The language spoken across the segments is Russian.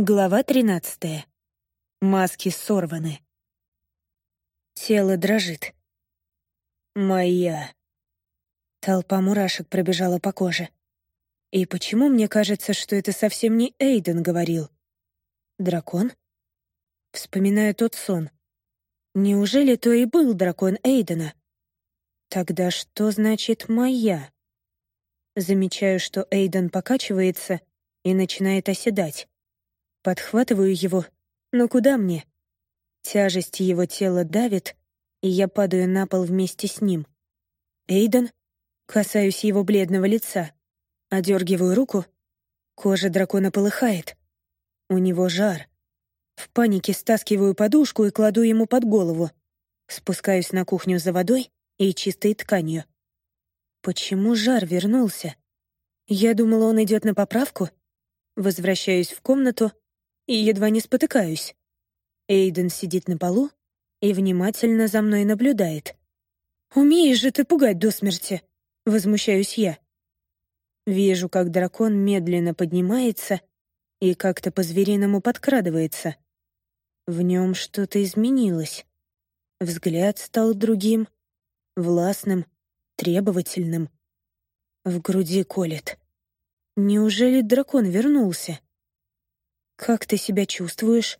Глава тринадцатая. Маски сорваны. Тело дрожит. «Моя». Толпа мурашек пробежала по коже. И почему мне кажется, что это совсем не Эйден говорил? Дракон? Вспоминаю тот сон. Неужели то и был дракон Эйдена? Тогда что значит «моя»? Замечаю, что Эйден покачивается и начинает оседать. Подхватываю его. Но куда мне? Тяжесть его тела давит, и я падаю на пол вместе с ним. Эйден? Касаюсь его бледного лица. Одергиваю руку. Кожа дракона полыхает. У него жар. В панике стаскиваю подушку и кладу ему под голову. Спускаюсь на кухню за водой и чистой тканью. Почему жар вернулся? Я думала, он идет на поправку. Возвращаюсь в комнату и едва не спотыкаюсь. Эйден сидит на полу и внимательно за мной наблюдает. «Умеешь же ты пугать до смерти!» — возмущаюсь я. Вижу, как дракон медленно поднимается и как-то по-звериному подкрадывается. В нем что-то изменилось. Взгляд стал другим, властным, требовательным. В груди колет. Неужели дракон вернулся? «Как ты себя чувствуешь?»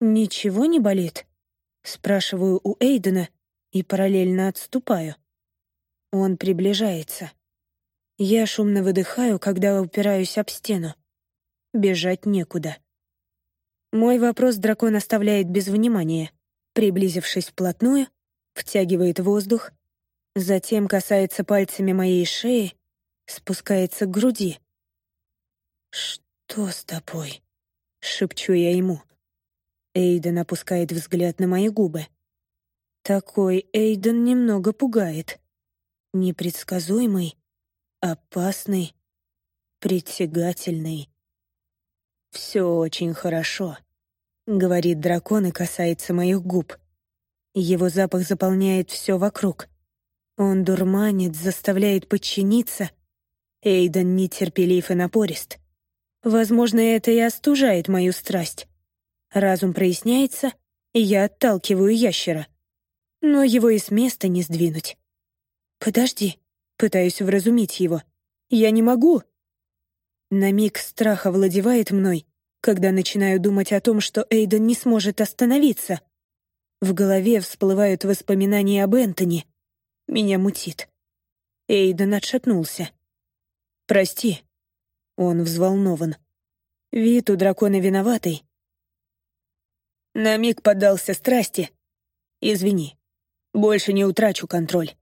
«Ничего не болит?» Спрашиваю у Эйдена и параллельно отступаю. Он приближается. Я шумно выдыхаю, когда упираюсь об стену. Бежать некуда. Мой вопрос дракон оставляет без внимания. Приблизившись вплотную, втягивает воздух, затем касается пальцами моей шеи, спускается к груди. «Что с тобой?» — шепчу я ему. Эйден опускает взгляд на мои губы. Такой Эйден немного пугает. Непредсказуемый, опасный, притягательный. «Все очень хорошо», — говорит дракон и касается моих губ. Его запах заполняет все вокруг. Он дурманит, заставляет подчиниться. Эйден нетерпелив и напорист. Возможно, это и остужает мою страсть. Разум проясняется, и я отталкиваю ящера. Но его и с места не сдвинуть. «Подожди», — пытаюсь вразумить его. «Я не могу». На миг страх овладевает мной, когда начинаю думать о том, что Эйден не сможет остановиться. В голове всплывают воспоминания об Энтони. Меня мутит. Эйден отшатнулся. «Прости», он взволнован. Вид у дракона виноватый. На миг поддался страсти. Извини, больше не утрачу контроль.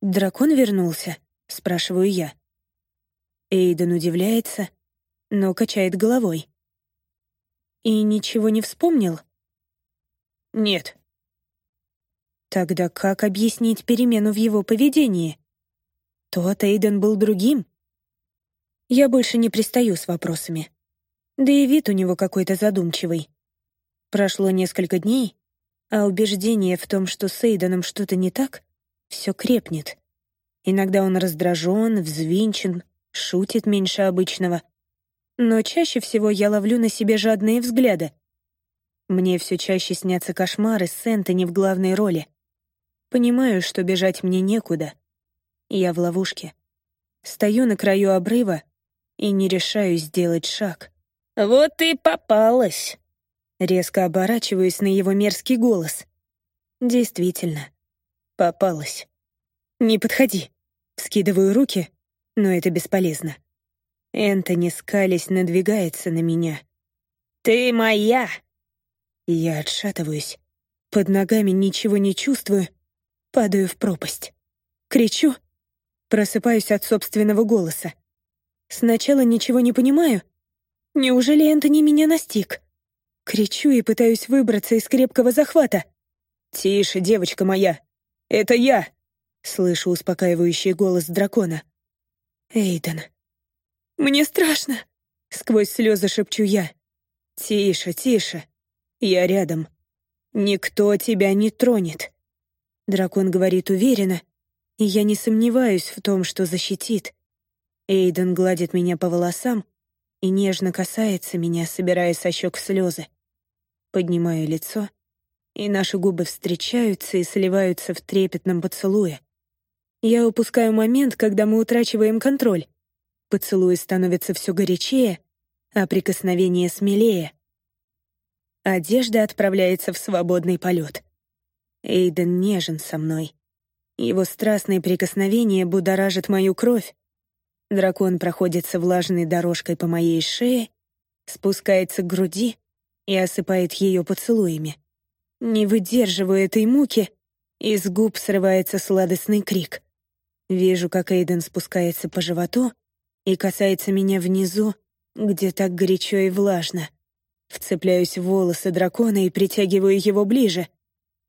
«Дракон вернулся?» — спрашиваю я. Эйден удивляется, но качает головой. «И ничего не вспомнил?» «Нет». Тогда как объяснить перемену в его поведении? Тот Эйден был другим, я больше не пристаю с вопросами. Да и вид у него какой-то задумчивый. Прошло несколько дней, а убеждение в том, что с Эйденом что-то не так, все крепнет. Иногда он раздражен, взвинчен, шутит меньше обычного. Но чаще всего я ловлю на себе жадные взгляды. Мне все чаще снятся кошмары с Энтони в главной роли. Понимаю, что бежать мне некуда. Я в ловушке. Стою на краю обрыва и не решаюсь сделать шаг. «Вот и попалась!» Резко оборачиваюсь на его мерзкий голос. Действительно, попалась. «Не подходи!» Скидываю руки, но это бесполезно. Энтони, скались, надвигается на меня. «Ты моя!» Я отшатываюсь. Под ногами ничего не чувствую. Падаю в пропасть. Кричу. Просыпаюсь от собственного голоса. Сначала ничего не понимаю. Неужели Энтони меня настиг? Кричу и пытаюсь выбраться из крепкого захвата. «Тише, девочка моя! Это я!» Слышу успокаивающий голос дракона. «Эйден». «Мне страшно!» Сквозь слезы шепчу я. «Тише, тише. Я рядом. Никто тебя не тронет». Дракон говорит уверенно, и я не сомневаюсь в том, что защитит. Эйден гладит меня по волосам, и нежно касается меня, собирая со щек слезы. Поднимаю лицо, и наши губы встречаются и сливаются в трепетном поцелуе. Я упускаю момент, когда мы утрачиваем контроль. Поцелуи становятся все горячее, а прикосновение смелее. Одежда отправляется в свободный полет. Эйден нежен со мной. Его страстные прикосновения будоражат мою кровь. Дракон проходится влажной дорожкой по моей шее, спускается к груди и осыпает ее поцелуями. Не выдерживаю этой муки, из губ срывается сладостный крик. Вижу, как Эйден спускается по животу и касается меня внизу, где так горячо и влажно. Вцепляюсь в волосы дракона и притягиваю его ближе.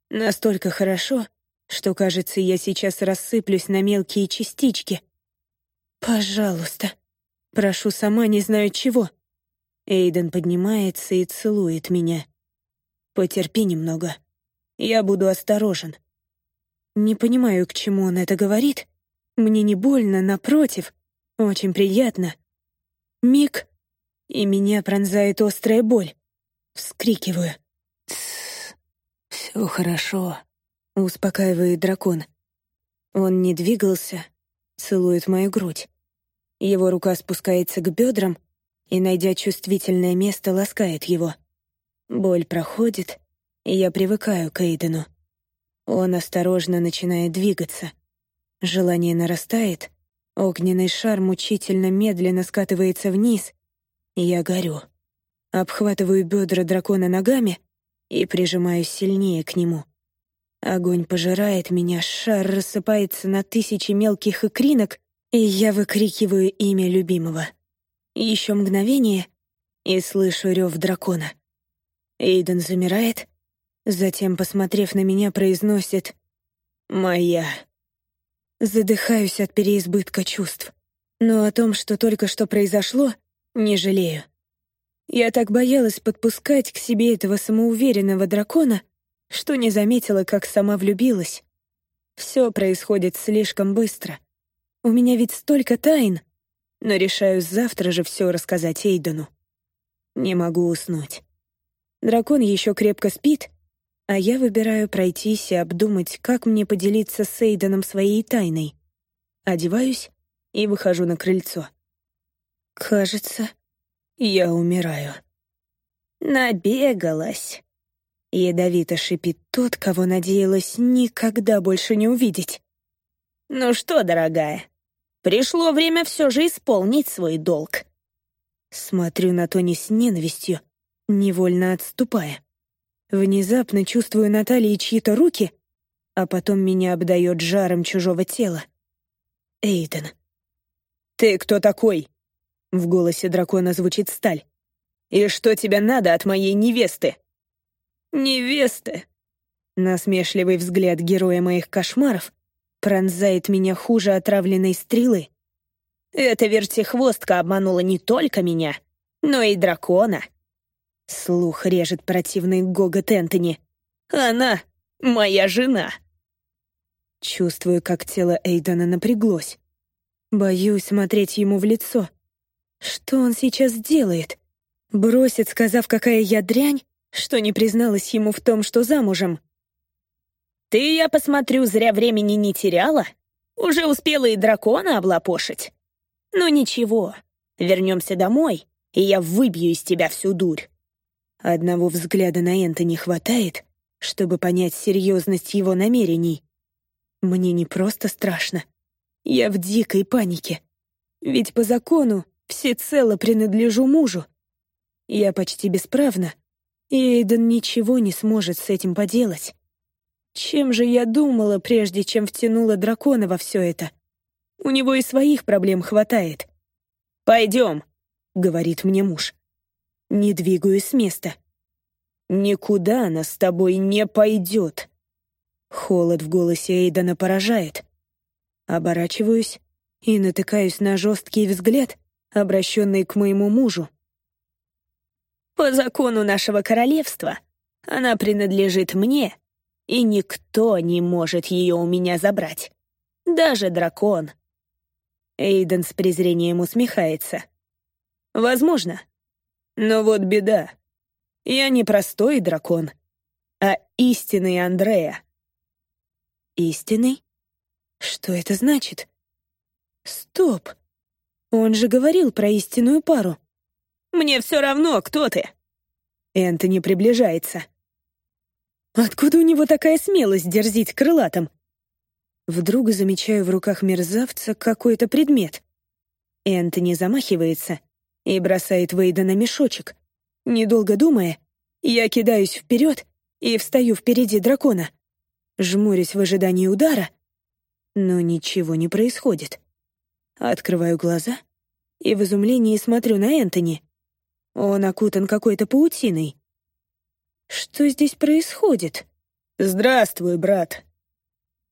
Настолько хорошо, что, кажется, я сейчас рассыплюсь на мелкие частички. «Пожалуйста». Прошу сама не знаю чего. Эйден поднимается и целует меня. «Потерпи немного. Я буду осторожен». Не понимаю, к чему он это говорит. Мне не больно, напротив. Очень приятно. Миг, и меня пронзает острая боль. Вскрикиваю. «Все хорошо», — успокаивает дракон. Он не двигался, целует мою грудь. Его рука спускается к бедрам и, найдя чувствительное место, ласкает его. Боль проходит, и я привыкаю к Эйдену. Он осторожно начинает двигаться. Желание нарастает, огненный шар мучительно медленно скатывается вниз, и я горю. Обхватываю бедра дракона ногами и прижимаюсь сильнее к нему. Огонь пожирает меня, шар рассыпается на тысячи мелких икринок, и я выкрикиваю имя любимого. Еще мгновение, и слышу рев дракона. Эйден замирает, затем, посмотрев на меня, произносит «Моя». Задыхаюсь от переизбытка чувств. Но о том, что только что произошло, не жалею. Я так боялась подпускать к себе этого самоуверенного дракона, что не заметила, как сама влюбилась. Все происходит слишком быстро. У меня ведь столько тайн, но решаю завтра же все рассказать Эйдену. Не могу уснуть. Дракон еще крепко спит, а я выбираю пройтись и обдумать, как мне поделиться с Эйденом своей тайной. Одеваюсь и выхожу на крыльцо. Кажется, я умираю. Набегалась. Ядовито шипит тот, кого надеялась никогда больше не увидеть. «Ну что, дорогая, пришло время все же исполнить свой долг». Смотрю на Тони с ненавистью, невольно отступая. Внезапно чувствую на талии чьи-то руки, а потом меня обдает жаром чужого тела. Эйден. «Ты кто такой?» В голосе дракона звучит сталь. «И что тебе надо от моей невесты?» «Невесты!» Насмешливый взгляд героя моих кошмаров пронзает меня хуже отравленной стрелы. Эта вертихвостка обманула не только меня, но и дракона. Слух режет противный гогот Энтони. «Она моя жена!» Чувствую, как тело Эйдена напряглось. Боюсь смотреть ему в лицо. Что он сейчас делает? Бросит, сказав, какая я дрянь? Что не призналась ему в том, что замужем. «Ты, я посмотрю, зря времени не теряла? Уже успела и дракона облапошить? Ну ничего, вернемся домой, и я выбью из тебя всю дурь». Одного взгляда на Энта не хватает, чтобы понять серьезность его намерений. Мне не просто страшно. Я в дикой панике. Ведь по закону всецело принадлежу мужу. Я почти бесправна, Эйден ничего не сможет с этим поделать. Чем же я думала, прежде чем втянула дракона во все это? У него и своих проблем хватает. «Пойдем», — говорит мне муж. Не двигаюсь с места. «Никуда она с тобой не пойдет». Холод в голосе Эйдена поражает. Оборачиваюсь и натыкаюсь на жесткий взгляд, обращенный к моему мужу. По закону нашего королевства она принадлежит мне, и никто не может ее у меня забрать. Даже дракон. Эйден с презрением усмехается. Возможно. Но вот беда. Я не простой дракон, а истинный Андрея. Истинный? Что это значит? Стоп. Он же говорил про истинную пару. Мне все равно, кто ты. Энтони приближается. Откуда у него такая смелость дерзить крылатым? Вдруг замечаю в руках мерзавца какой-то предмет. Энтони замахивается и бросает Вейда на мешочек. Недолго думая, я кидаюсь вперед и встаю впереди дракона. Жмурюсь в ожидании удара, но ничего не происходит. Открываю глаза и в изумлении смотрю на Энтони. Он окутан какой-то паутиной. Что здесь происходит? «Здравствуй, брат!»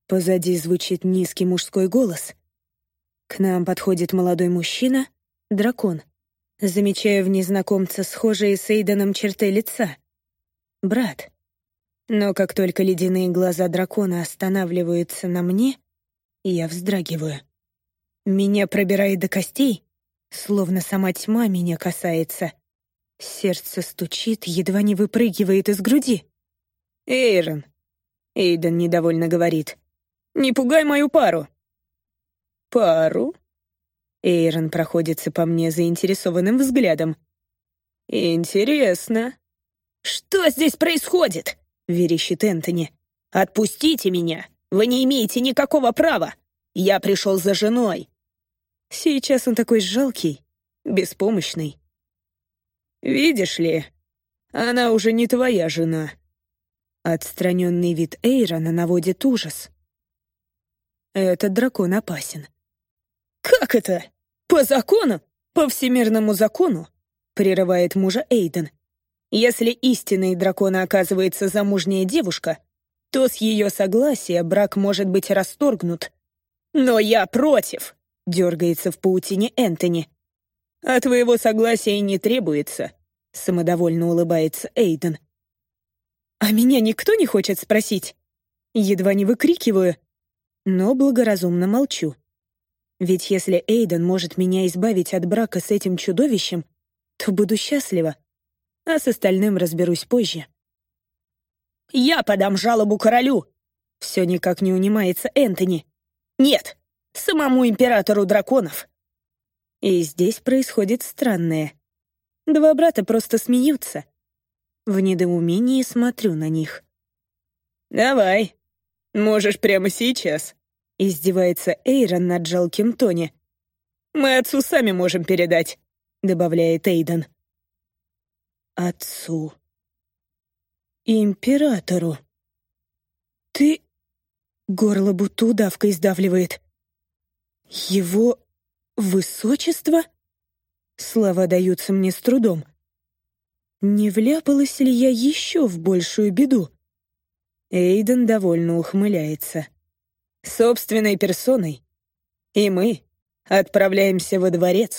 Позади звучит низкий мужской голос. К нам подходит молодой мужчина, дракон. Замечаю в незнакомце схожие с Эйденом черты лица. Брат. Но как только ледяные глаза дракона останавливаются на мне, я вздрагиваю. Меня пробирает до костей, словно сама тьма меня касается. Сердце стучит, едва не выпрыгивает из груди. «Эйрон!» — Эйден недовольно говорит. «Не пугай мою пару!» «Пару?» Эйрон проходится по мне заинтересованным взглядом. «Интересно». «Что здесь происходит?» — верещит Энтони. «Отпустите меня! Вы не имеете никакого права! Я пришел за женой!» Сейчас он такой жалкий, беспомощный. «Видишь ли, она уже не твоя жена». Отстраненный вид Эйрона наводит ужас. Этот дракон опасен. «Как это? По закону? По всемирному закону?» — прерывает мужа Эйден. «Если истинной дракона оказывается замужняя девушка, то с ее согласия брак может быть расторгнут. Но я против!» — дергается в паутине Энтони. «А твоего согласия не требуется», — самодовольно улыбается Эйден. «А меня никто не хочет спросить?» Едва не выкрикиваю, но благоразумно молчу. Ведь если Эйден может меня избавить от брака с этим чудовищем, то буду счастлива, а с остальным разберусь позже. «Я подам жалобу королю!» Все никак не унимается Энтони. «Нет, самому императору драконов!» И здесь происходит странное. Два брата просто смеются. В недоумении смотрю на них. «Давай, можешь прямо сейчас», — издевается Эйрон над жалким Тони. «Мы отцу сами можем передать», — добавляет Эйден. «Отцу. Императору. Ты...» Горло будто удавкой сдавливает. «Его высочество?» Слова даются мне с трудом. Не вляпалась ли я еще в большую беду? Эйден довольно ухмыляется. Собственной персоной. И мы отправляемся во дворец.